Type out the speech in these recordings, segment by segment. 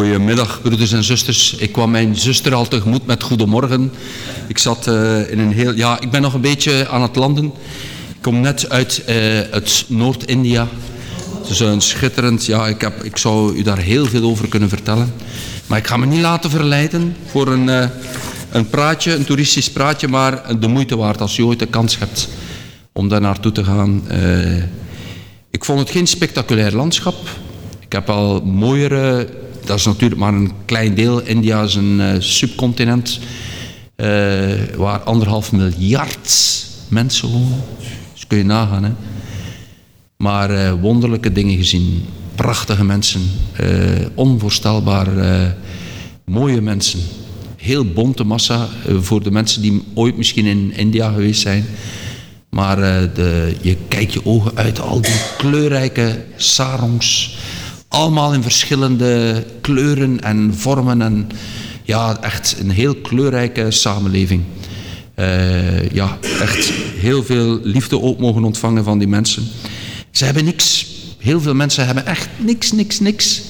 Goedemiddag, broeders en zusters. Ik kwam mijn zuster al tegemoet met goedemorgen. Ik zat uh, in een heel... Ja, ik ben nog een beetje aan het landen. Ik kom net uit uh, Noord-India. Het is een schitterend... Ja, ik, heb, ik zou u daar heel veel over kunnen vertellen. Maar ik ga me niet laten verleiden voor een, uh, een praatje, een toeristisch praatje, maar de moeite waard als je ooit de kans hebt om daar naartoe te gaan. ik vond het geen spectaculair landschap. Ik heb al mooiere dat is natuurlijk maar een klein deel. India is een uh, subcontinent uh, waar anderhalf miljard mensen wonen. Dus kun je nagaan. Hè? Maar uh, wonderlijke dingen gezien. Prachtige mensen. onvoorstelbaar mooie mensen. Heel bonte massa voor de mensen die ooit misschien in India geweest zijn. Maar de, je kijkt je ogen uit al die kleurrijke sarongs allemaal in verschillende kleuren en vormen. En ja, echt een heel kleurrijke samenleving. Uh, ja, echt heel veel liefde ook mogen ontvangen van die mensen. Ze hebben niks. Heel veel mensen hebben echt niks, niks, niks.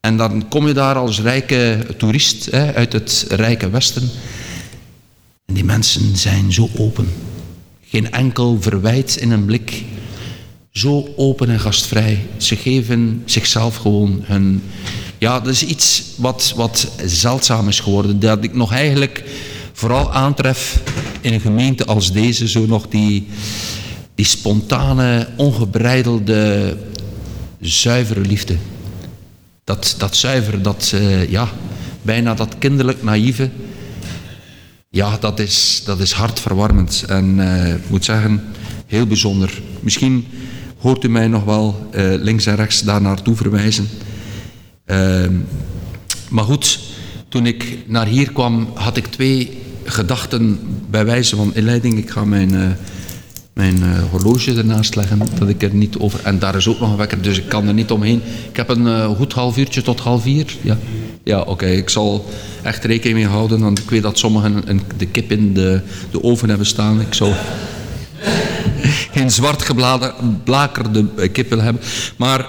En dan kom je daar als rijke toerist hè, uit het rijke Westen. En die mensen zijn zo open. Geen enkel verwijt in een blik zo open en gastvrij. Ze geven zichzelf gewoon hun... Ja, dat is iets wat, wat zeldzaam is geworden. Dat ik nog eigenlijk vooral aantref in een gemeente als deze. Zo nog die, die spontane, ongebreidelde, zuivere liefde. Dat, dat zuiver, dat, uh, ja, bijna dat kinderlijk naïeve. Ja, dat is, dat is hartverwarmend. En uh, ik moet zeggen, heel bijzonder. Misschien hoort u mij nog wel uh, links en rechts daar naartoe verwijzen. Uh, maar goed, toen ik naar hier kwam, had ik twee gedachten bij wijze van inleiding. Ik ga mijn, uh, mijn horloge ernaast leggen, dat ik er niet over... En daar is ook nog een wekker, dus ik kan er niet omheen. Ik heb een goed half uurtje tot half vier. Ja, ja oké. Ik zal echt rekening mee houden, want ik weet dat sommigen een, de kip in de, de oven hebben staan. Ik zal geen zwart geblakerde kippen hebben. Maar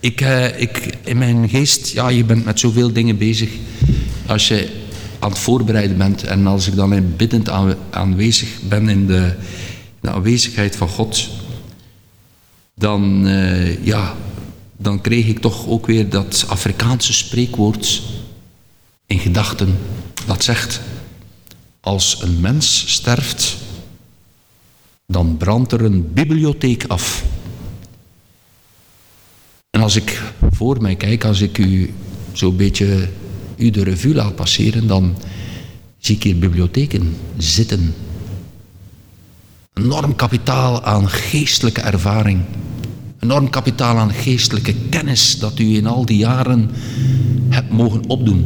ik, eh, ik, in mijn geest, ja, je bent met zoveel dingen bezig. Als je aan het voorbereiden bent en als ik dan in biddend aanwezig ben in de, de aanwezigheid van God, dan, uh, ja, dan kreeg ik toch ook weer dat Afrikaanse spreekwoord in gedachten. Dat zegt, als een mens sterft, dan brandt er een bibliotheek af. En als ik voor mij kijk, als ik u zo'n beetje u de revue laat passeren, dan zie ik hier bibliotheken zitten. Enorm kapitaal aan geestelijke ervaring. Enorm kapitaal aan geestelijke kennis dat u in al die jaren hebt mogen opdoen.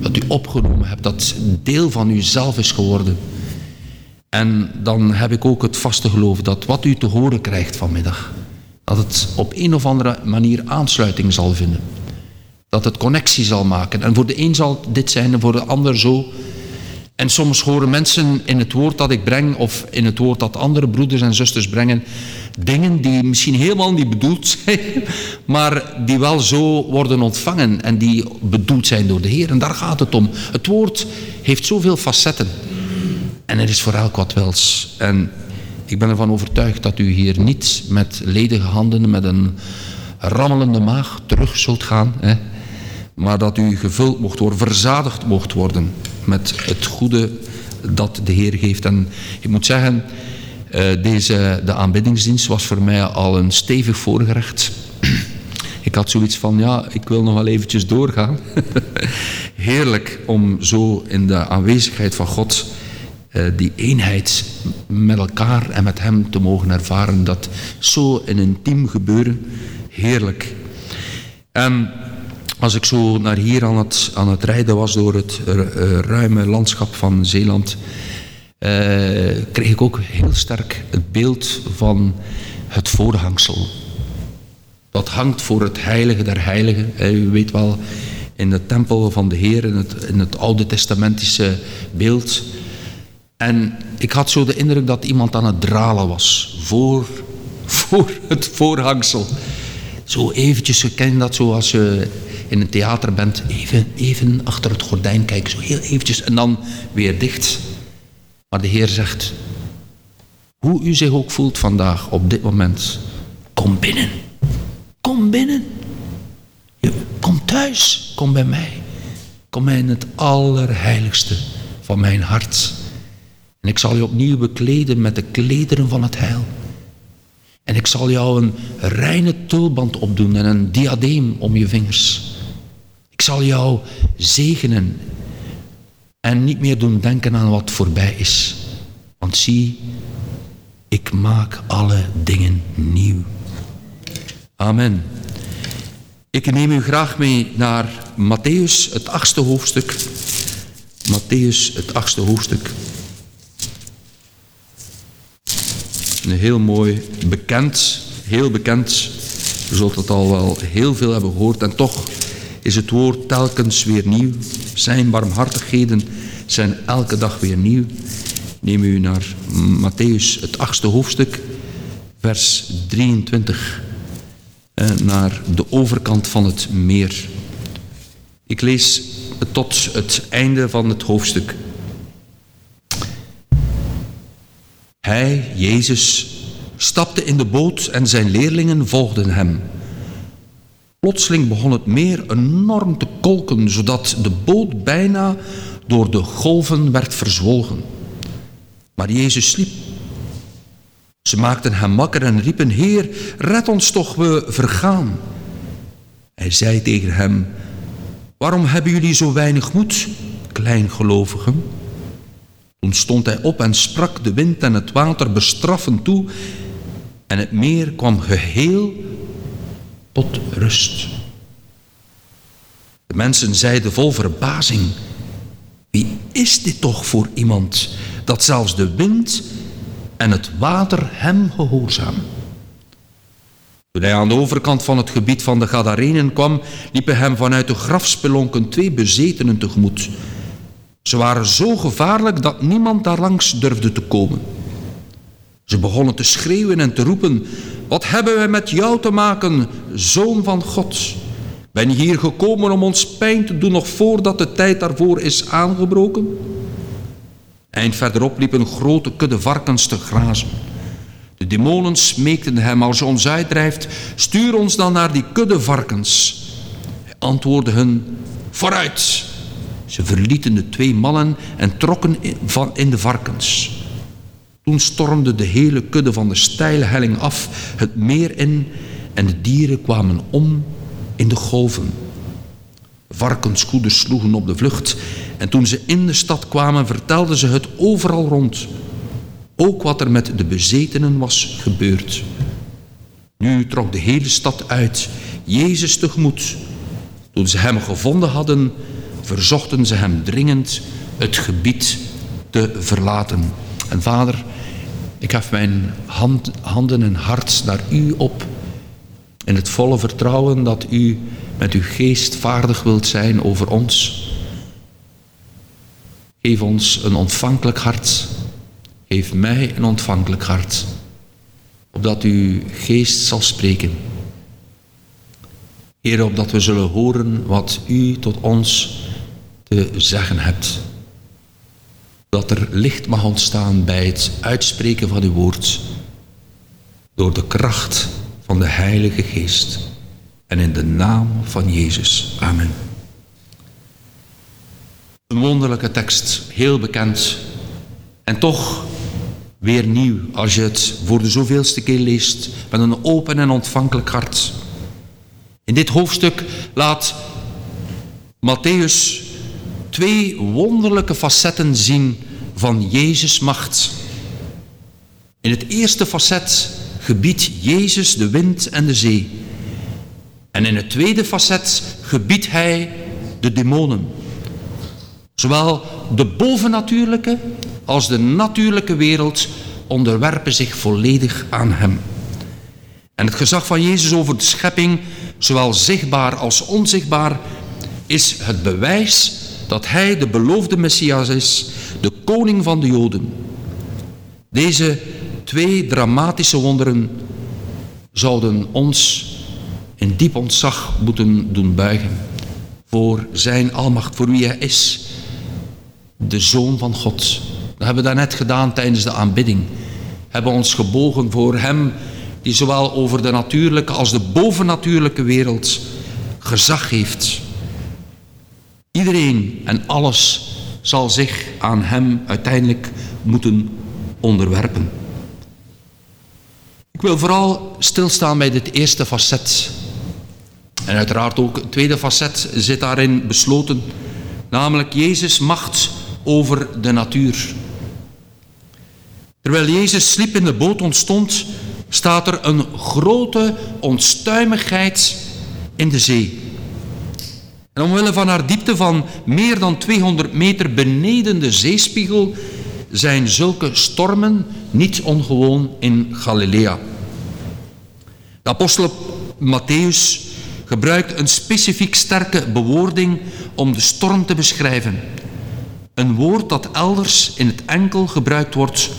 Dat u opgenomen hebt, dat deel van uzelf is geworden. En dan heb ik ook het vaste geloof dat wat u te horen krijgt vanmiddag, dat het op een of andere manier aansluiting zal vinden. Dat het connectie zal maken. En voor de een zal dit zijn en voor de ander zo. En soms horen mensen in het woord dat ik breng of in het woord dat andere broeders en zusters brengen, dingen die misschien helemaal niet bedoeld zijn, maar die wel zo worden ontvangen en die bedoeld zijn door de Heer. En daar gaat het om. Het woord heeft zoveel facetten. En er is voor elk wat wels. En ik ben ervan overtuigd dat u hier niet met ledige handen, met een rammelende maag terug zult gaan. Hè, maar dat u gevuld mocht worden, verzadigd mocht worden met het goede dat de Heer geeft. En ik moet zeggen, eh, deze, de aanbiddingsdienst was voor mij al een stevig voorgerecht. Ik had zoiets van, ja, ik wil nog wel eventjes doorgaan. Heerlijk om zo in de aanwezigheid van God die eenheid met elkaar en met hem te mogen ervaren. Dat zo in een team gebeuren, heerlijk. En als ik zo naar hier aan het, aan het rijden was door het uh, ruime landschap van Zeeland, kreeg ik ook heel sterk het beeld van het voorhangsel. Dat hangt voor het heilige der heiligen. U weet wel, in de tempel van de Heer, in het, in het Oude Testamentische beeld, en ik had zo de indruk dat iemand aan het dralen was voor, voor het voorhangsel. Zo eventjes, je kent dat zo als je in een theater bent, even, even achter het gordijn kijken, zo heel eventjes en dan weer dicht. Maar de Heer zegt, hoe u zich ook voelt vandaag op dit moment, kom binnen. Kom binnen. Kom thuis, kom bij mij. Kom in het allerheiligste van mijn hart. En ik zal je opnieuw bekleden met de klederen van het heil. En ik zal jou een reine tulband opdoen en een diadeem om je vingers. Ik zal jou zegenen en niet meer doen denken aan wat voorbij is. Want zie, ik maak alle dingen nieuw. Amen. Ik neem u graag mee naar Matthäus, het achtste hoofdstuk. Matthäus, het achtste hoofdstuk. Een heel mooi, bekend, heel bekend. U zult het al wel heel veel hebben gehoord. En toch is het woord telkens weer nieuw. Zijn barmhartigheden zijn elke dag weer nieuw. Neem u naar Matthäus, het achtste hoofdstuk, vers 23. Eh, naar de overkant van het meer. Ik lees tot het einde van het hoofdstuk. Hij, Jezus, stapte in de boot en zijn leerlingen volgden hem. Plotseling begon het meer enorm te kolken, zodat de boot bijna door de golven werd verzwolgen. Maar Jezus sliep. Ze maakten hem wakker en riepen, Heer, red ons toch, we vergaan. Hij zei tegen hem, waarom hebben jullie zo weinig moed, kleingelovigen? Toen stond hij op en sprak de wind en het water bestraffend toe en het meer kwam geheel tot rust. De mensen zeiden vol verbazing, wie is dit toch voor iemand dat zelfs de wind en het water hem gehoorzamen? Toen hij aan de overkant van het gebied van de Gadarenen kwam, liepen hem vanuit de grafspelonken twee bezetenen tegemoet. Ze waren zo gevaarlijk dat niemand daar langs durfde te komen. Ze begonnen te schreeuwen en te roepen, wat hebben wij met jou te maken, zoon van God? Ben je hier gekomen om ons pijn te doen nog voordat de tijd daarvoor is aangebroken? Eind verderop liep een grote kudde varkens te grazen. De demonen smeekten hem, als je ons uitdrijft, stuur ons dan naar die kudde varkens. Hij antwoordde hun, vooruit. Ze verlieten de twee mannen en trokken in de varkens. Toen stormde de hele kudde van de steile helling af, het meer in en de dieren kwamen om in de golven. Varkenskoeders sloegen op de vlucht en toen ze in de stad kwamen vertelden ze het overal rond. Ook wat er met de bezetenen was gebeurd. Nu trok de hele stad uit, Jezus tegemoet. Toen ze hem gevonden hadden, verzochten ze hem dringend het gebied te verlaten. En vader, ik hef mijn hand, handen en hart naar u op in het volle vertrouwen dat u met uw geest vaardig wilt zijn over ons. Geef ons een ontvankelijk hart. Geef mij een ontvankelijk hart. Opdat uw geest zal spreken. Heer, opdat we zullen horen wat u tot ons te zeggen hebt. Dat er licht mag ontstaan bij het uitspreken van uw woord. Door de kracht van de Heilige Geest. En in de naam van Jezus. Amen. Een wonderlijke tekst, heel bekend. En toch weer nieuw als je het voor de zoveelste keer leest met een open en ontvankelijk hart. In dit hoofdstuk laat Matthäus twee wonderlijke facetten zien van Jezus' macht. In het eerste facet gebiedt Jezus de wind en de zee. En in het tweede facet gebiedt hij de demonen. Zowel de bovennatuurlijke als de natuurlijke wereld onderwerpen zich volledig aan hem. En het gezag van Jezus over de schepping, zowel zichtbaar als onzichtbaar, is het bewijs dat hij de beloofde Messias is, de koning van de Joden. Deze twee dramatische wonderen zouden ons in diep ontzag moeten doen buigen voor zijn almacht, voor wie hij is. De Zoon van God. Dat hebben we daarnet gedaan tijdens de aanbidding. Hebben ons gebogen voor hem die zowel over de natuurlijke als de bovennatuurlijke wereld gezag heeft. Iedereen en alles zal zich aan hem uiteindelijk moeten onderwerpen. Ik wil vooral stilstaan bij dit eerste facet. En uiteraard ook het tweede facet zit daarin besloten, namelijk Jezus' macht over de natuur. Terwijl Jezus sliep in de boot ontstond, staat er een grote onstuimigheid in de zee. En omwille van haar diepte van meer dan 200 meter beneden de zeespiegel zijn zulke stormen niet ongewoon in Galilea. De apostel Matthäus gebruikt een specifiek sterke bewoording om de storm te beschrijven. Een woord dat elders in het enkel gebruikt wordt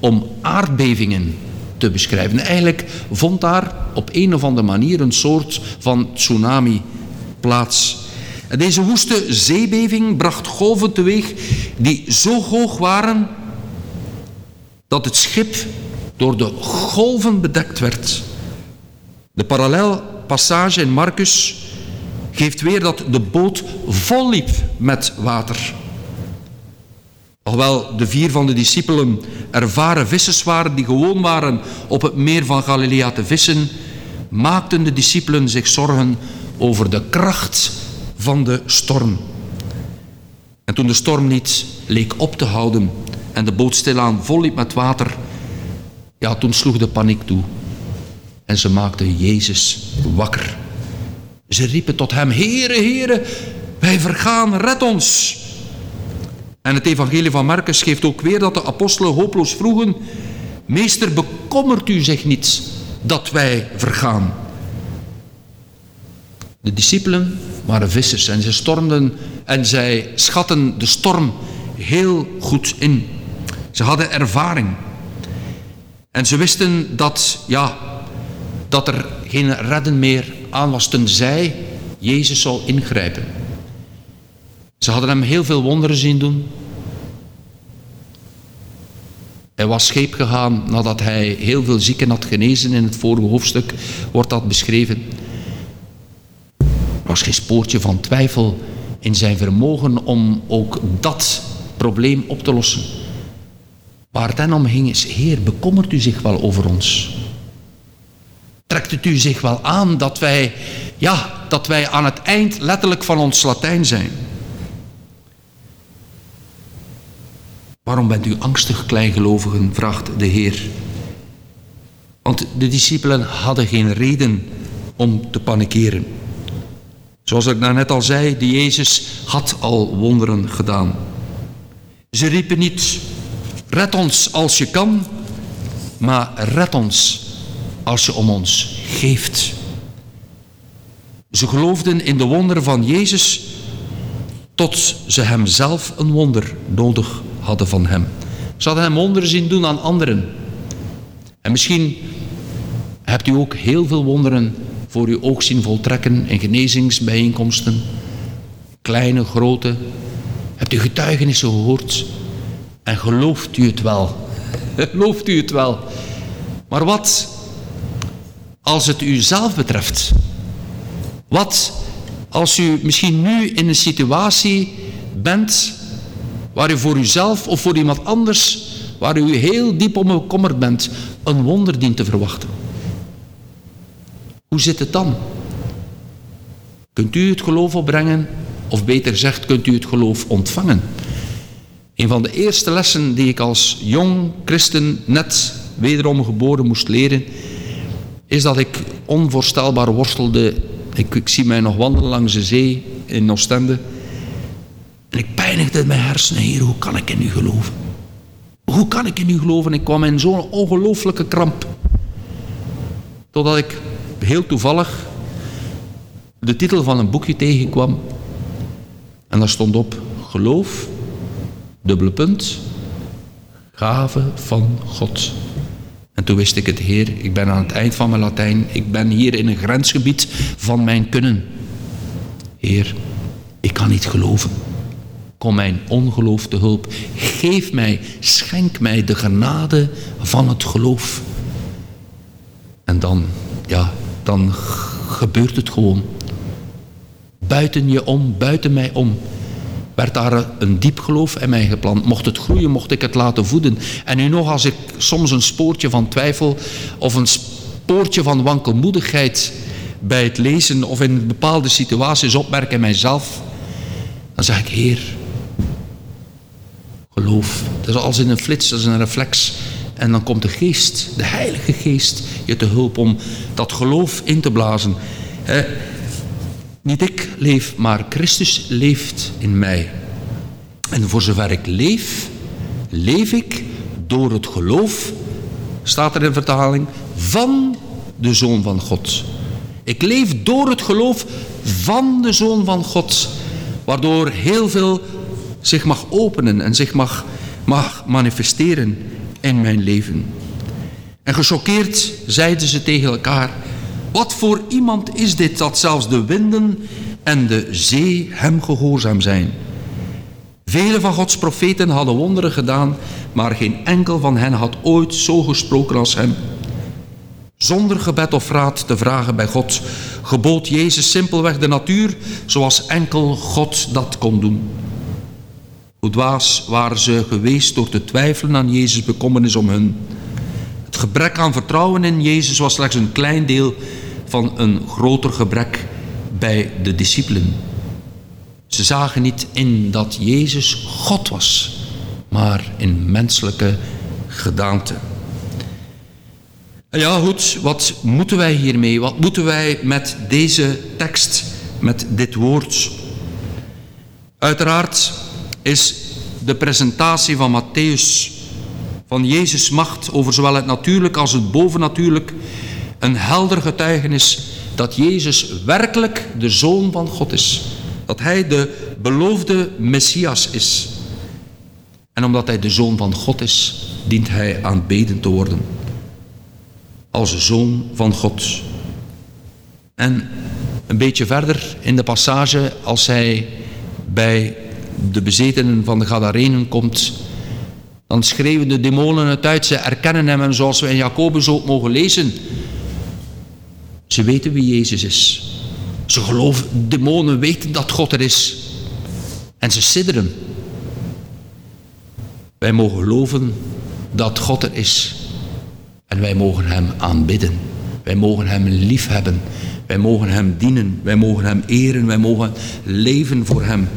om aardbevingen te beschrijven. Eigenlijk vond daar op een of andere manier een soort van tsunami plaats. Deze woeste zeebeving bracht golven teweeg die zo hoog waren dat het schip door de golven bedekt werd. De parallelpassage in Marcus geeft weer dat de boot vol liep met water. Alhoewel de vier van de discipelen ervaren vissers waren die gewoon waren op het meer van Galilea te vissen, maakten de discipelen zich zorgen over de kracht van de storm. En toen de storm niet leek op te houden en de boot stilaan vol liep met water, ja, toen sloeg de paniek toe. En ze maakten Jezus wakker. Ze riepen tot hem, Heere, Heere, wij vergaan, red ons. En het evangelie van Marcus geeft ook weer dat de apostelen hopeloos vroegen, Meester, bekommert u zich niet dat wij vergaan? De discipelen waren vissers en zij stormden en zij schatten de storm heel goed in. Ze hadden ervaring. En ze wisten dat, ja, dat er geen redden meer aan was tenzij Jezus zou ingrijpen. Ze hadden hem heel veel wonderen zien doen. Hij was scheep gegaan nadat hij heel veel zieken had genezen. In het vorige hoofdstuk wordt dat beschreven. Was geen spoortje van twijfel in zijn vermogen om ook dat probleem op te lossen. Waar het dan om ging is, Heer, bekommert u zich wel over ons? Trekt het u zich wel aan dat wij, ja, dat wij aan het eind letterlijk van ons Latijn zijn? Waarom bent u angstig, kleingelovigen? vraagt de Heer. Want de discipelen hadden geen reden om te panikeren. Zoals ik net al zei, de Jezus had al wonderen gedaan. Ze riepen niet, red ons als je kan, maar red ons als je om ons geeft. Ze geloofden in de wonderen van Jezus tot ze hem zelf een wonder nodig hadden van hem. Ze hadden hem wonderen zien doen aan anderen. En misschien hebt u ook heel veel wonderen voor uw oog zien voltrekken in genezingsbijeenkomsten. Kleine, grote. Hebt u getuigenissen gehoord? En gelooft u het wel? gelooft u het wel? Maar wat als het u zelf betreft? Wat als u misschien nu in een situatie bent waar u voor uzelf of voor iemand anders, waar u heel diep om bekommerd bent, een wonder dient te verwachten? Hoe zit het dan? Kunt u het geloof opbrengen, of beter gezegd, kunt u het geloof ontvangen? Een van de eerste lessen die ik als jong christen net wederom geboren moest leren, is dat ik onvoorstelbaar worstelde. Ik, zie mij nog wandelen langs de zee in Oostende. En ik pijnigde mijn hersenen, Heer, hoe kan ik in u geloven? Hoe kan ik in u geloven? Ik kwam in zo'n ongelooflijke kramp. Totdat ik heel toevallig de titel van een boekje tegenkwam. En daar stond op, geloof, dubbele punt, gave van God. En toen wist ik het, Heer, ik ben aan het eind van mijn Latijn. Ik ben hier in een grensgebied van mijn kunnen. Heer, ik kan niet geloven. Kom mijn ongeloof te hulp. Geef mij, schenk mij de genade van het geloof. En dan, ja, dan gebeurt het gewoon. Buiten je om, buiten mij om, werd daar een diep geloof in mij geplant. Mocht het groeien, mocht ik het laten voeden. En nu nog, als ik soms een spoortje van twijfel of een spoortje van wankelmoedigheid bij het lezen of in bepaalde situaties opmerk in mijzelf, dan zeg ik, Heer, geloof. Dat is als in een flits, dat is een reflex. En dan komt de geest, de heilige geest, je te hulp om dat geloof in te blazen. niet ik leef, maar Christus leeft in mij. En voor zover ik leef, leef ik door het geloof, staat er in vertaling, van de Zoon van God. Ik leef door het geloof van de Zoon van God, waardoor heel veel zich mag openen en zich mag, mag manifesteren in mijn leven. En gechoqueerd zeiden ze tegen elkaar, wat voor iemand is dit dat zelfs de winden en de zee hem gehoorzaam zijn? Vele van Gods profeten hadden wonderen gedaan, maar geen enkel van hen had ooit zo gesproken als hem. Zonder gebed of raad te vragen bij God, gebood Jezus simpelweg de natuur zoals enkel God dat kon doen. Hoe dwaas waren ze geweest door te twijfelen aan Jezus' bekommernis om hun. Het gebrek aan vertrouwen in Jezus was slechts een klein deel van een groter gebrek bij de discipelen. Ze zagen niet in dat Jezus God was, maar in menselijke gedaante. En ja, goed, wat moeten wij hiermee? Wat moeten wij met deze tekst, met dit woord? Uiteraard is de presentatie van Matthäus van Jezus' macht over zowel het natuurlijk als het bovennatuurlijk een helder getuigenis dat Jezus werkelijk de Zoon van God is. Dat Hij de beloofde Messias is. En omdat Hij de Zoon van God is, dient Hij aanbeden te worden. Als Zoon van God. En een beetje verder in de passage, als Hij bij de bezetenen van de Gadarenen komt, dan schreeuwen de demonen het uit. Ze erkennen hem en zoals we in Jacobus ook mogen lezen. Ze weten wie Jezus is. Ze geloven, demonen weten dat God er is. En ze sidderen. Wij mogen geloven dat God er is. En wij mogen hem aanbidden. Wij mogen hem liefhebben. Wij mogen hem dienen. Wij mogen hem eren. Wij mogen leven voor hem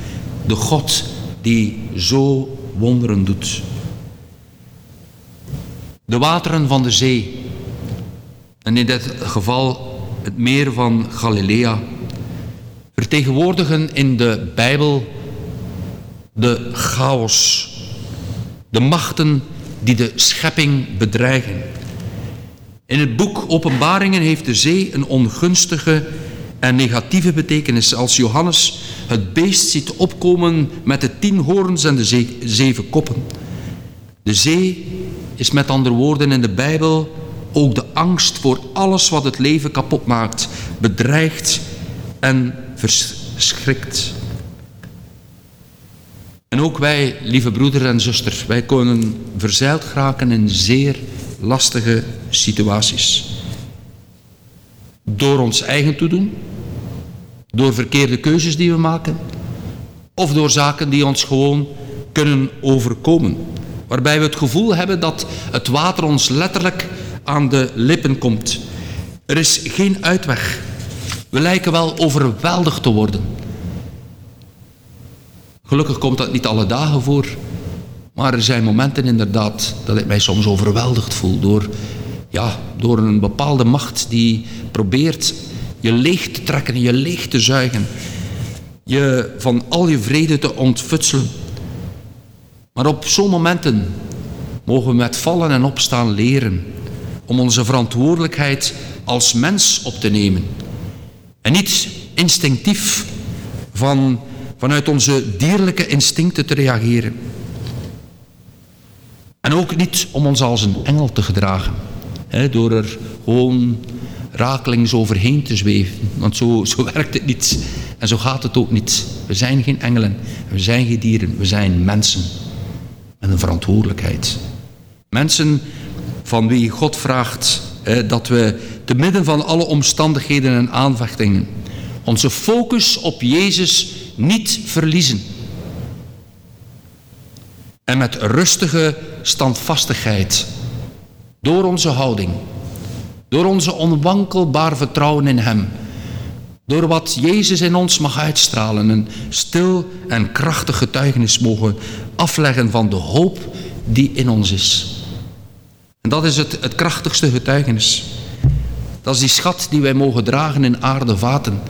de God die zo wonderen doet. De wateren van de zee, en in dit geval het meer van Galilea, vertegenwoordigen in de Bijbel de chaos, de machten die de schepping bedreigen. In het boek Openbaringen heeft de zee een ongunstige en negatieve betekenis. Als Johannes het beest ziet opkomen met de tien hoorns en de zeven koppen. De zee is met andere woorden in de Bijbel ook de angst voor alles wat het leven kapot maakt, bedreigt en verschrikt. En ook wij, lieve broeder en zuster, wij kunnen verzeild geraken in zeer lastige situaties. Door ons eigen toedoen, door verkeerde keuzes die we maken. Of door zaken die ons gewoon kunnen overkomen. Waarbij we het gevoel hebben dat het water ons letterlijk aan de lippen komt. Er is geen uitweg. We lijken wel overweldigd te worden. Gelukkig komt dat niet alle dagen voor. Maar er zijn momenten inderdaad dat ik mij soms overweldigd voel door, ja, door een bepaalde macht die probeert je leeg te trekken, je leeg te zuigen. Je van al je vrede te ontfutselen. Maar op zo'n momenten mogen we met vallen en opstaan leren om onze verantwoordelijkheid als mens op te nemen. En niet instinctief van, vanuit onze dierlijke instincten te reageren. En ook niet om ons als een engel te gedragen. Door er gewoon rakelings overheen te zweven. Want zo, zo werkt het niet. En zo gaat het ook niet. We zijn geen engelen. We zijn geen dieren. We zijn mensen. Met een verantwoordelijkheid. Mensen van wie God vraagt hè, dat we te midden van alle omstandigheden en aanvechtingen onze focus op Jezus niet verliezen. En met rustige standvastigheid, door onze houding, door onze onwankelbaar vertrouwen in Hem, door wat Jezus in ons mag uitstralen, een stil en krachtig getuigenis mogen afleggen van de hoop die in ons is. En dat is het, het krachtigste getuigenis. Dat is die schat die wij mogen dragen in aarde vaten.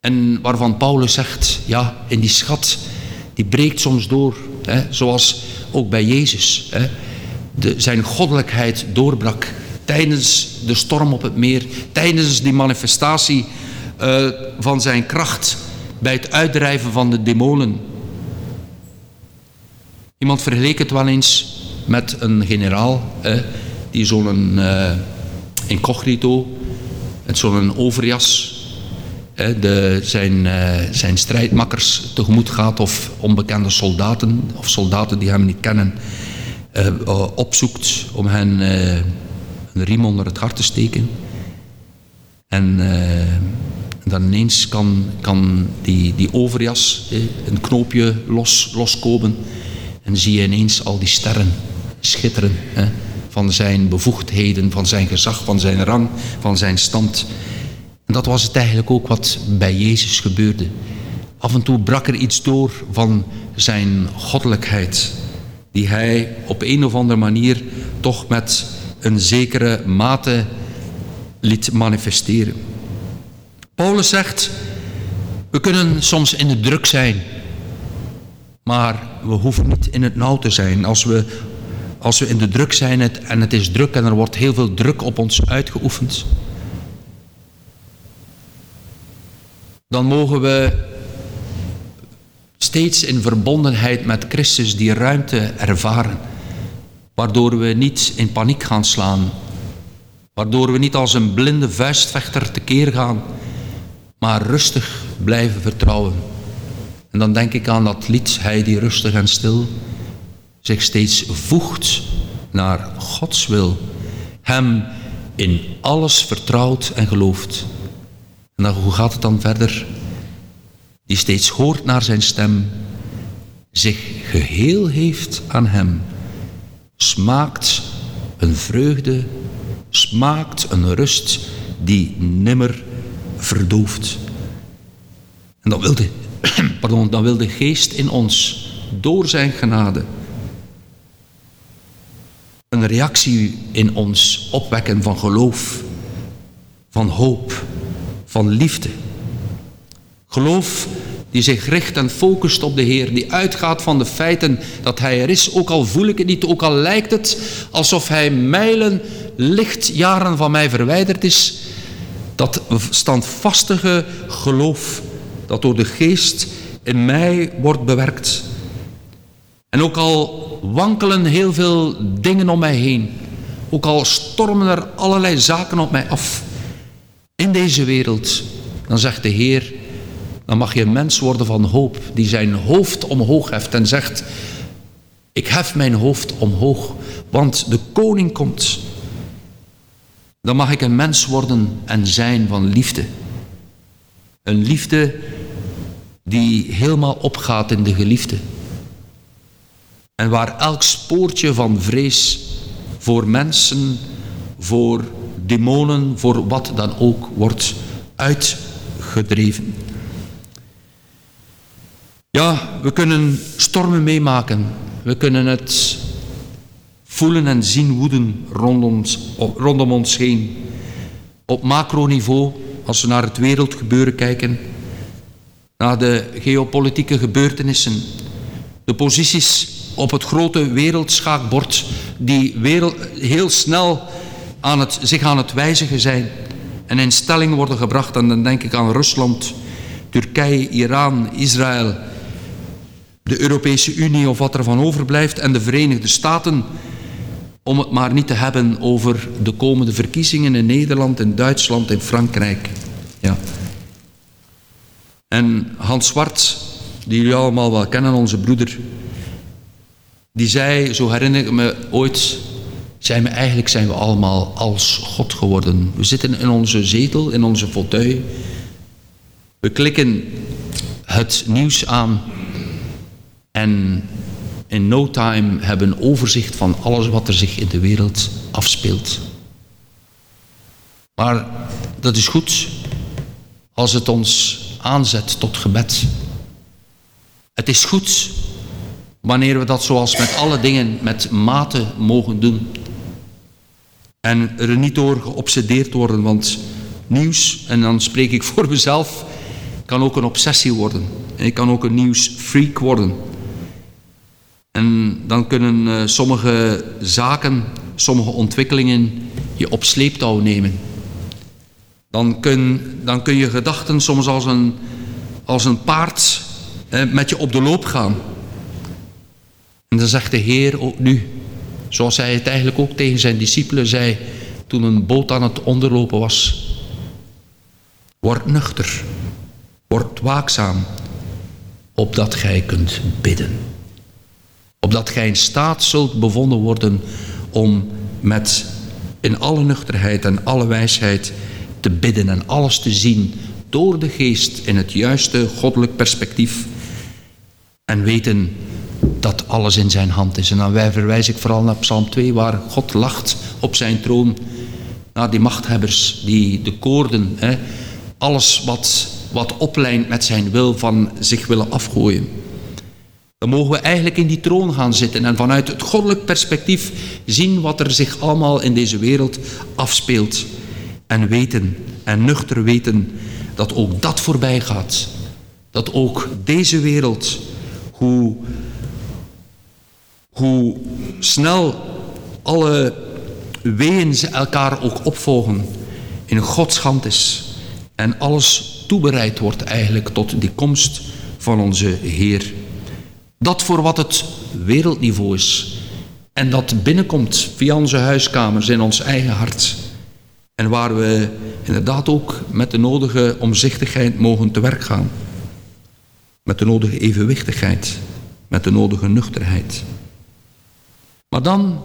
En waarvan Paulus zegt, ja, in die schat, die breekt soms door. Hè, zoals ook bij Jezus. Hè, de, zijn goddelijkheid doorbrak tijdens de storm op het meer. Tijdens die manifestatie uh, van zijn kracht bij het uitdrijven van de demonen. Iemand vergeleek het wel eens met een generaal die zo'n uh, incognito, met zo'n overjas de, zijn, uh, zijn strijdmakkers tegemoet gaat of onbekende soldaten of soldaten die hem niet kennen opzoekt om hen een riem onder het hart te steken. En dan ineens kan, kan die, die overjas een knoopje los, loskomen en zie je ineens al die sterren schitteren van zijn bevoegdheden, van zijn gezag, van zijn rang, van zijn stand. En dat was het eigenlijk ook wat bij Jezus gebeurde. Af en toe brak er iets door van zijn goddelijkheid, die hij op een of andere manier toch met een zekere mate liet manifesteren. Paulus zegt, we kunnen soms in de druk zijn, maar we hoeven niet in het nauw te zijn. Als we, als we in de druk zijn en het is druk en er wordt heel veel druk op ons uitgeoefend, dan mogen we steeds in verbondenheid met Christus die ruimte ervaren. Waardoor we niet in paniek gaan slaan. Waardoor we niet als een blinde vuistvechter tekeer gaan. Maar rustig blijven vertrouwen. En dan denk ik aan dat lied, Hij die rustig en stil zich steeds voegt naar Gods wil. Hem in alles vertrouwt en gelooft. En dan, hoe gaat het dan verder? Die steeds hoort naar zijn stem, zich geheel heeft aan hem, smaakt een vreugde, smaakt een rust die nimmer verdooft. En dan wil de, pardon, dan wil de geest in ons, door zijn genade, een reactie in ons opwekken van geloof, van hoop, van liefde. Geloof die zich richt en focust op de Heer, die uitgaat van de feiten dat Hij er is, ook al voel ik het niet, ook al lijkt het alsof Hij mijlen, lichtjaren van mij verwijderd is. Dat standvastige geloof dat door de geest in mij wordt bewerkt. En ook al wankelen heel veel dingen om mij heen, ook al stormen er allerlei zaken op mij af, in deze wereld, dan zegt de Heer, dan mag je een mens worden van hoop, die zijn hoofd omhoog heft en zegt, ik hef mijn hoofd omhoog, want de koning komt. Dan mag ik een mens worden en zijn van liefde. Een liefde die helemaal opgaat in de geliefde. En waar elk spoortje van vrees voor mensen, voor demonen, voor wat dan ook, wordt uitgedreven. Ja, we kunnen stormen meemaken. We kunnen het voelen en zien woeden rondom, rondom ons heen. Op macroniveau, als we naar het wereldgebeuren kijken, naar de geopolitieke gebeurtenissen, de posities op het grote wereldschaakbord die wereld, heel snel aan het, zich aan het wijzigen zijn en in stelling worden gebracht. En dan denk ik aan Rusland, Turkije, Iran, Israël, de Europese Unie of wat er van overblijft en de Verenigde Staten. om het maar niet te hebben over de komende verkiezingen in Nederland, in Duitsland, in Frankrijk. Ja. En Hans Zwart, die jullie allemaal wel kennen, onze broeder, die zei, zo herinner ik me ooit, zei me eigenlijk zijn we allemaal als God geworden. We zitten in onze zetel, in onze fauteuil. We klikken het nieuws aan en in no time hebben overzicht van alles wat er zich in de wereld afspeelt. Maar dat is goed als het ons aanzet tot gebed. Het is goed wanneer we dat zoals met alle dingen met mate mogen doen. En er niet door geobsedeerd worden, want nieuws, en dan spreek ik voor mezelf, kan ook een obsessie worden. Ik kan ook een nieuwsfreak worden. En dan kunnen uh, sommige zaken, sommige ontwikkelingen je op sleeptouw nemen. Dan kun, dan kun je gedachten soms als een, als een paard eh, met je op de loop gaan. En dan zegt de Heer ook nu, zoals hij het eigenlijk ook tegen zijn discipelen zei toen een boot aan het onderlopen was. Word nuchter, word waakzaam, opdat gij kunt bidden. Opdat gij in staat zult bevonden worden om met in alle nuchterheid en alle wijsheid te bidden en alles te zien door de geest in het juiste goddelijk perspectief en weten dat alles in zijn hand is. En dan verwijs ik vooral naar Psalm 2 waar God lacht op zijn troon naar die machthebbers, die de koorden, hè, alles wat, wat oplijnt met zijn wil van zich willen afgooien. Dan mogen we eigenlijk in die troon gaan zitten en vanuit het goddelijk perspectief zien wat er zich allemaal in deze wereld afspeelt. En weten, en nuchter weten, dat ook dat voorbij gaat. Dat ook deze wereld, hoe, hoe snel alle weeën elkaar ook opvolgen, in Gods hand is. En alles toebereid wordt eigenlijk tot die komst van onze Heer. Dat voor wat het wereldniveau is. En dat binnenkomt via onze huiskamers in ons eigen hart. En waar we inderdaad ook met de nodige omzichtigheid mogen te werk gaan. Met de nodige evenwichtigheid. Met de nodige nuchterheid. Maar dan,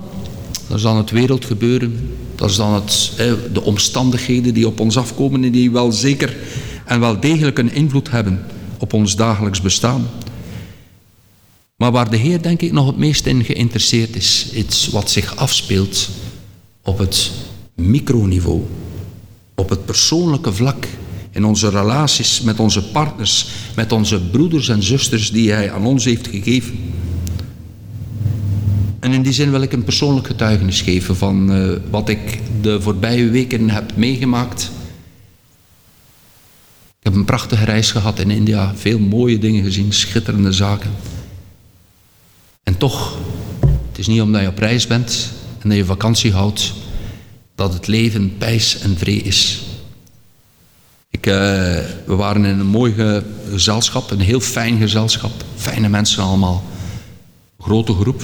dat is dan het wereldgebeuren. Dat is dan het, de omstandigheden die op ons afkomen en die wel zeker en wel degelijk een invloed hebben op ons dagelijks bestaan. Maar waar de Heer denk ik nog het meest in geïnteresseerd is, iets wat zich afspeelt op het microniveau, op het persoonlijke vlak, in onze relaties met onze partners, met onze broeders en zusters die Hij aan ons heeft gegeven. En in die zin wil ik een persoonlijk getuigenis geven van uh, wat ik de voorbije weken heb meegemaakt. Ik heb een prachtige reis gehad in India, veel mooie dingen gezien, schitterende zaken. En toch, het is niet omdat je op reis bent en dat je vakantie houdt, dat het leven pijs en vree is. Ik, uh, we waren in een mooi gezelschap, een heel fijn gezelschap. Fijne mensen allemaal. Grote groep.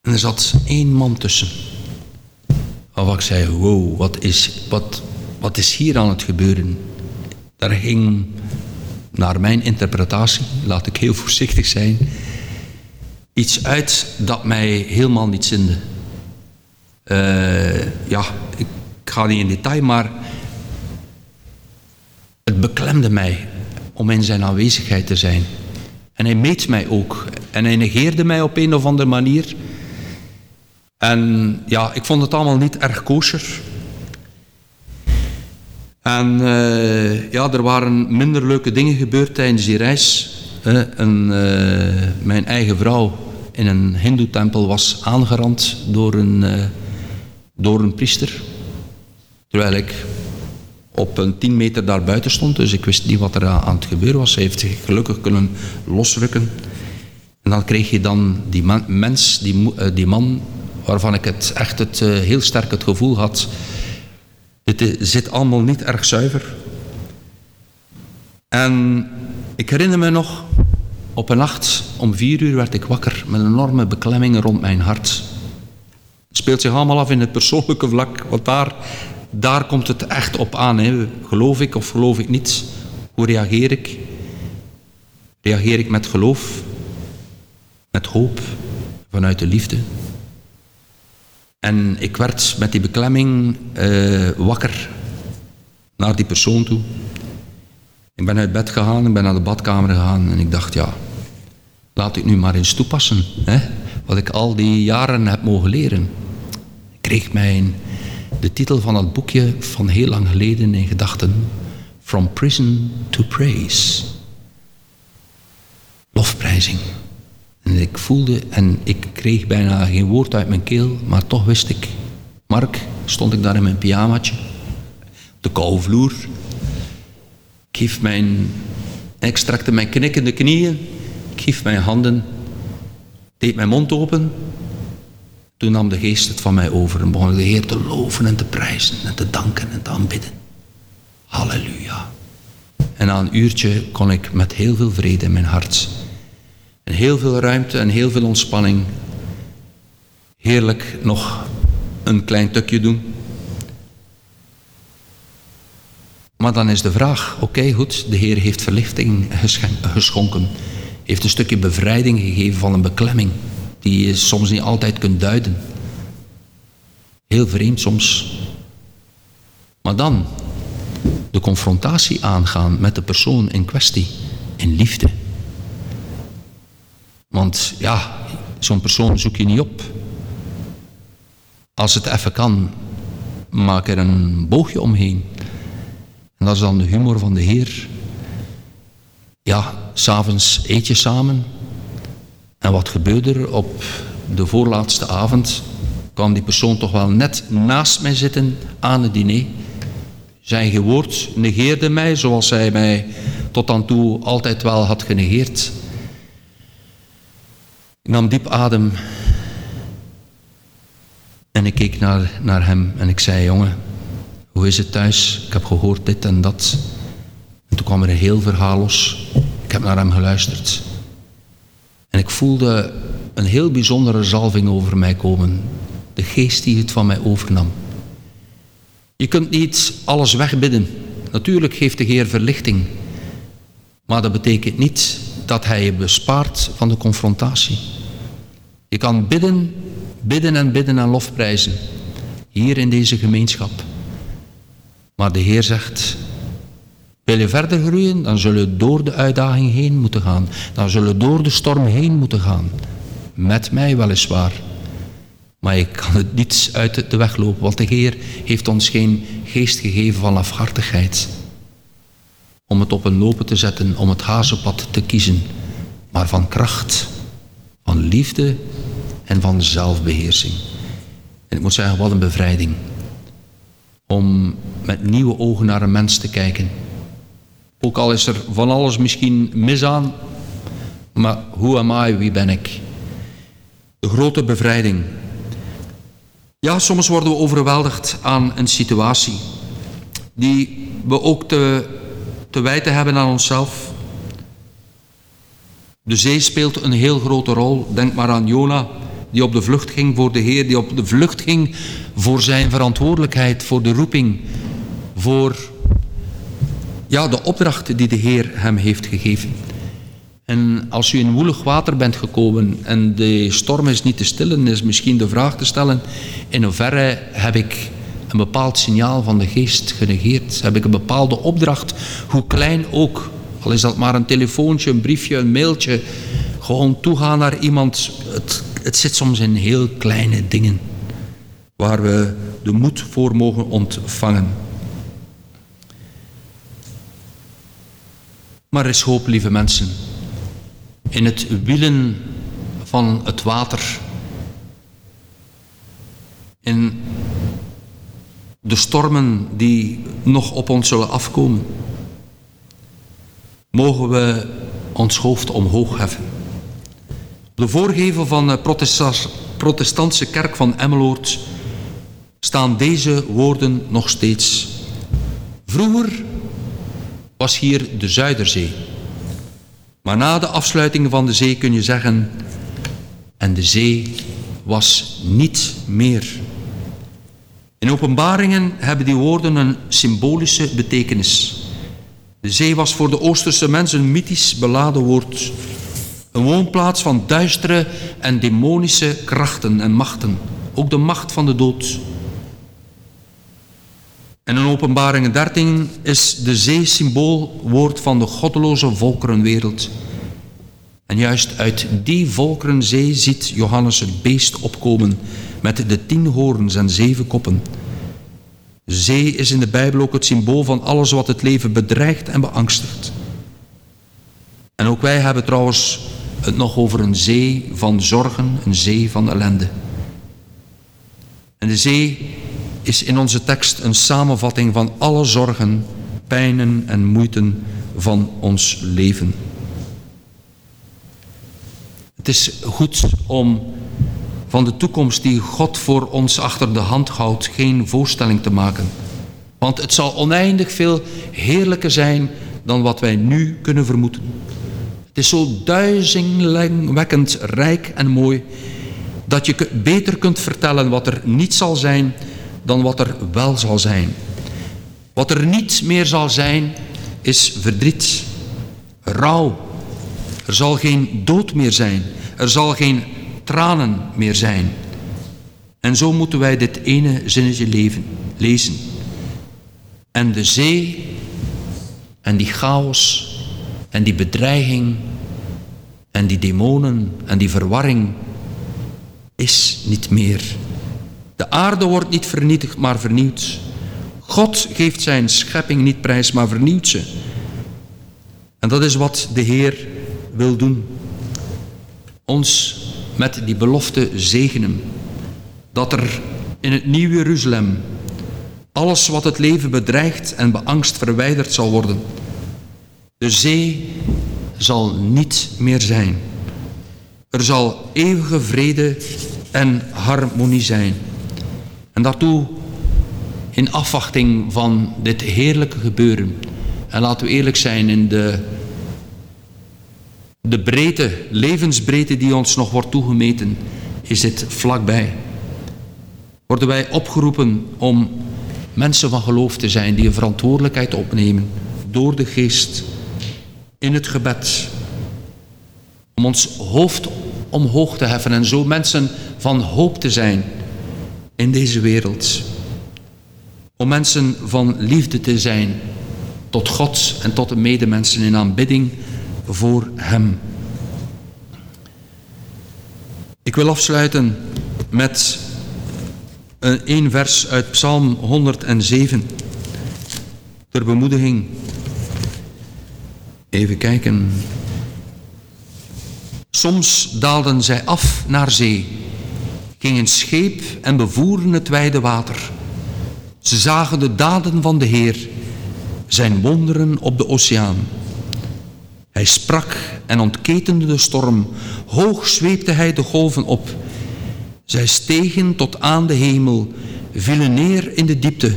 En er zat één man tussen. Waarvan ik zei, wow, wat is, wat, wat is hier aan het gebeuren? Daar ging naar mijn interpretatie, laat ik heel voorzichtig zijn, iets uit dat mij helemaal niet zinde. Uh, ja, ik ga niet in detail, maar het beklemde mij om in zijn aanwezigheid te zijn. En hij meet mij ook. En hij negeerde mij op een of andere manier. En ja, ik vond het allemaal niet erg kosher. En uh, ja, er waren minder leuke dingen gebeurd tijdens die reis. Uh, mijn eigen vrouw in een hindoe-tempel was aangerand door een, door een priester. Terwijl ik op een tien meter daar buiten stond, dus ik wist niet wat er aan het gebeuren was. Ze heeft zich gelukkig kunnen losrukken. En dan kreeg je dan die man, mens, die, die man, waarvan ik het echt het, heel sterk het gevoel had dit zit allemaal niet erg zuiver. En ik herinner me nog Op een nacht om vier uur werd ik wakker met enorme beklemmingen rond mijn hart. Het speelt zich allemaal af in het persoonlijke vlak, want daar, daar komt het echt op aan. Hè. Geloof ik of geloof ik niet? Hoe reageer ik? Reageer ik met geloof, met hoop, vanuit de liefde? En ik werd met die beklemming uh, wakker naar die persoon toe. Ik ben uit bed gegaan, ik ben naar de badkamer gegaan en ik dacht, ja, laat ik nu maar eens toepassen. Hè? Wat ik al die jaren heb mogen leren. Ik kreeg mijn, de titel van dat boekje van heel lang geleden in gedachten. From Prison to Praise. Lofprijzing. Ik voelde en ik kreeg bijna geen woord uit mijn keel, maar toch wist ik. Mark, stond ik daar in mijn pyjamaatje, op de koude vloer. Ik mijn, ik strekte mijn knikkende knieën, ik hief mijn handen, deed mijn mond open. Toen nam de geest het van mij over en begon ik de Heer te loven en te prijzen en te danken en te aanbidden. Halleluja. En na een uurtje kon ik met heel veel vrede in mijn hart en heel veel ruimte en heel veel ontspanning heerlijk nog een klein tukje doen. Maar dan is de vraag, oké goed, de Heer heeft verlichting geschonken. Heeft een stukje bevrijding gegeven van een beklemming die je soms niet altijd kunt duiden. Heel vreemd soms. Maar dan de confrontatie aangaan met de persoon in kwestie in liefde. Want ja, zo'n persoon zoek je niet op. Als het even kan, maak er een boogje omheen. En dat is dan de humor van de Heer. Ja, s'avonds eet je samen. En wat gebeurde er op de voorlaatste avond? kwam die persoon toch wel net naast mij zitten aan het diner. Zijn gewoord negeerde mij zoals hij mij tot dan toe altijd wel had genegeerd. Ik nam diep adem en ik keek naar, naar hem en ik zei, jongen, hoe is het thuis? Ik heb gehoord dit en dat. En toen kwam er een heel verhaal los. Ik heb naar hem geluisterd. En ik voelde een heel bijzondere zalving over mij komen. De geest die het van mij overnam. Je kunt niet alles wegbidden. Natuurlijk geeft de Heer verlichting. Maar dat betekent niet dat Hij je bespaart van de confrontatie. Je kan bidden, bidden en bidden en lofprijzen. Hier in deze gemeenschap. Maar de Heer zegt, wil je verder groeien, dan zullen we door de uitdaging heen moeten gaan. Dan zullen we door de storm heen moeten gaan. Met mij weliswaar. Maar ik kan het niet uit de weg lopen, want de Heer heeft ons geen geest gegeven van afhartigheid. Om het op een lopen te zetten, om het hazenpad te kiezen. Maar van kracht, van liefde en van zelfbeheersing. En ik moet zeggen, wat een bevrijding. Om met nieuwe ogen naar een mens te kijken. Ook al is er van alles misschien mis aan, maar hoe am I, wie ben ik? De grote bevrijding. Ja, soms worden we overweldigd aan een situatie die we ook te, te wijten hebben aan onszelf. De zee speelt een heel grote rol. Denk maar aan Jona, die op de vlucht ging voor de Heer, die op de vlucht ging voor zijn verantwoordelijkheid, voor de roeping, voor ja, de opdracht die de Heer hem heeft gegeven. En als u in woelig water bent gekomen en de storm is niet te stillen, is misschien de vraag te stellen, in hoeverre heb ik een bepaald signaal van de geest genegeerd? Heb ik een bepaalde opdracht, hoe klein ook, al is dat maar een telefoontje, een briefje, een mailtje, gewoon toegaan naar iemand. Het, het zit soms in heel kleine dingen waar we de moed voor mogen ontvangen. Maar er is hoop, lieve mensen. In het wielen van het water. In de stormen die nog op ons zullen afkomen. Mogen we ons hoofd omhoog heffen. De voorgevel van de protestantse kerk van Emmeloord staan deze woorden nog steeds. Vroeger was hier de Zuiderzee. Maar na de afsluiting van de zee kun je zeggen, en de zee was niet meer. In openbaringen hebben die woorden een symbolische betekenis. De zee was voor de Oosterse mensen een mythisch beladen woord. Een woonplaats van duistere en demonische krachten en machten. Ook de macht van de dood. En in openbaringen 13 is de zee symboolwoord van de goddeloze volkerenwereld. En juist uit die volkerenzee ziet Johannes het beest opkomen met de tien hoorns en zeven koppen. Zee is in de Bijbel ook het symbool van alles wat het leven bedreigt en beangstigt. En ook wij hebben trouwens het nog over een zee van zorgen, een zee van ellende. En de zee is in onze tekst een samenvatting van alle zorgen, pijnen en moeiten van ons leven. Het is goed om van de toekomst die God voor ons achter de hand houdt geen voorstelling te maken. Want het zal oneindig veel heerlijker zijn dan wat wij nu kunnen vermoeden. Het is zo duizelingwekkend rijk en mooi dat je beter kunt vertellen wat er niet zal zijn dan wat er wel zal zijn. Wat er niet meer zal zijn is verdriet, rouw. Er zal geen dood meer zijn. Er zal geen tranen meer zijn. En zo moeten wij dit ene zinnetje leven, lezen. En de zee en die chaos en die bedreiging en die demonen en die verwarring is niet meer. De aarde wordt niet vernietigd, maar vernieuwd. God geeft zijn schepping niet prijs, maar vernieuwt ze. En dat is wat de Heer wil doen. Ons met die belofte zegenen. Dat er in het nieuwe Jeruzalem alles wat het leven bedreigt en beangst verwijderd zal worden. De zee zal niet meer zijn. Er zal eeuwige vrede en harmonie zijn. En daartoe in afwachting van dit heerlijke gebeuren. En laten we eerlijk zijn in de de breedte, levensbreedte die ons nog wordt toegemeten, is dit vlakbij. Worden wij opgeroepen om mensen van geloof te zijn die een verantwoordelijkheid opnemen door de geest in het gebed. Om ons hoofd omhoog te heffen en zo mensen van hoop te zijn in deze wereld. Om mensen van liefde te zijn tot God en tot de medemensen in aanbidding voor Hem. Ik wil afsluiten met een vers uit Psalm 107 ter bemoediging. Even kijken. Soms daalden zij af naar zee, gingen scheep en bevoeren het wijde water. Ze zagen de daden van de Heer, zijn wonderen op de oceaan. Hij sprak en ontketende de storm. Hoog zweepte hij de golven op. Zij stegen tot aan de hemel, vielen neer in de diepte.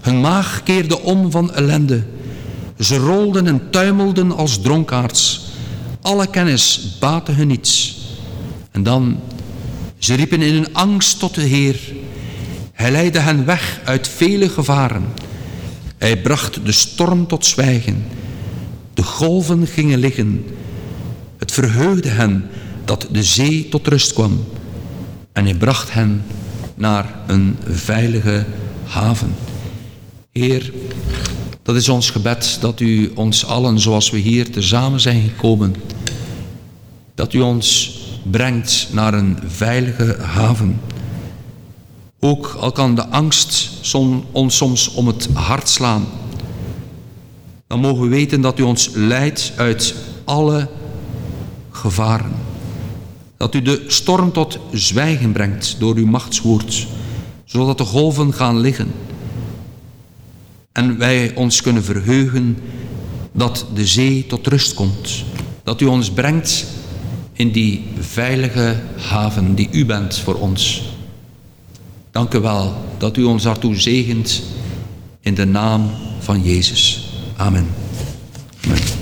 Hun maag keerde om van ellende. Ze rolden en tuimelden als dronkaards. Alle kennis baatte hun niets. En dan, ze riepen in een angst tot de Heer. Hij leidde hen weg uit vele gevaren. Hij bracht de storm tot zwijgen. Golven gingen liggen. Het verheugde hen dat de zee tot rust kwam. En hij bracht hen naar een veilige haven. Heer, dat is ons gebed dat u ons allen zoals we hier tezamen zijn gekomen, dat u ons brengt naar een veilige haven. Ook al kan de angst ons soms om het hart slaan, dan mogen we weten dat u ons leidt uit alle gevaren. Dat u de storm tot zwijgen brengt door uw machtswoord, zodat de golven gaan liggen. En wij ons kunnen verheugen dat de zee tot rust komt. Dat u ons brengt in die veilige haven die u bent voor ons. Dank u wel dat u ons daartoe zegent in de naam van Jezus. Amen. Amen.